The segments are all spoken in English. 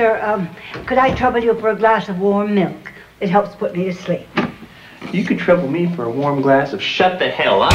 sir. Um, could I trouble you for a glass of warm milk? It helps put me to sleep. You could trouble me for a warm glass of shut the hell up.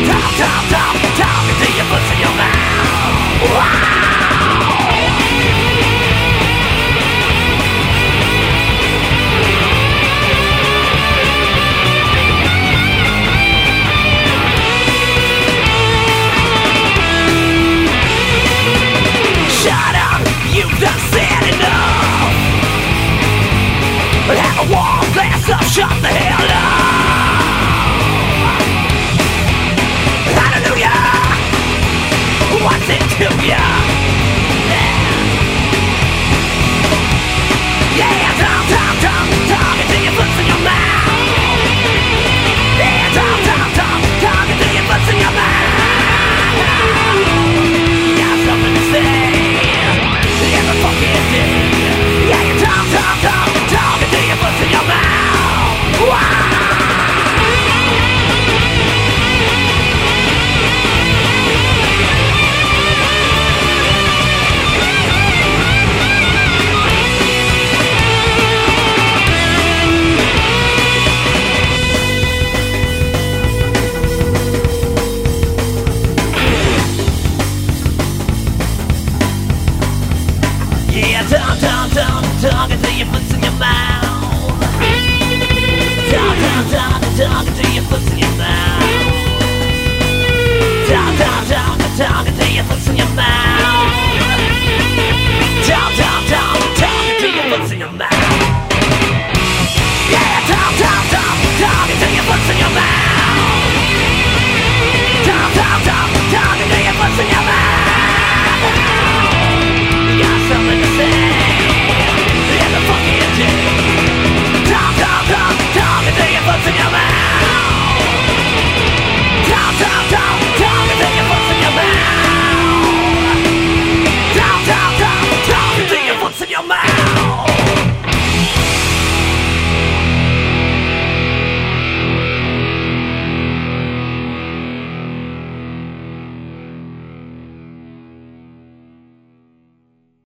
talk, talk it to ya? Mouth. Talk, talk, talk, talk until your foot's in your. Talk, talk, talk, talk until your foot's in your mouth.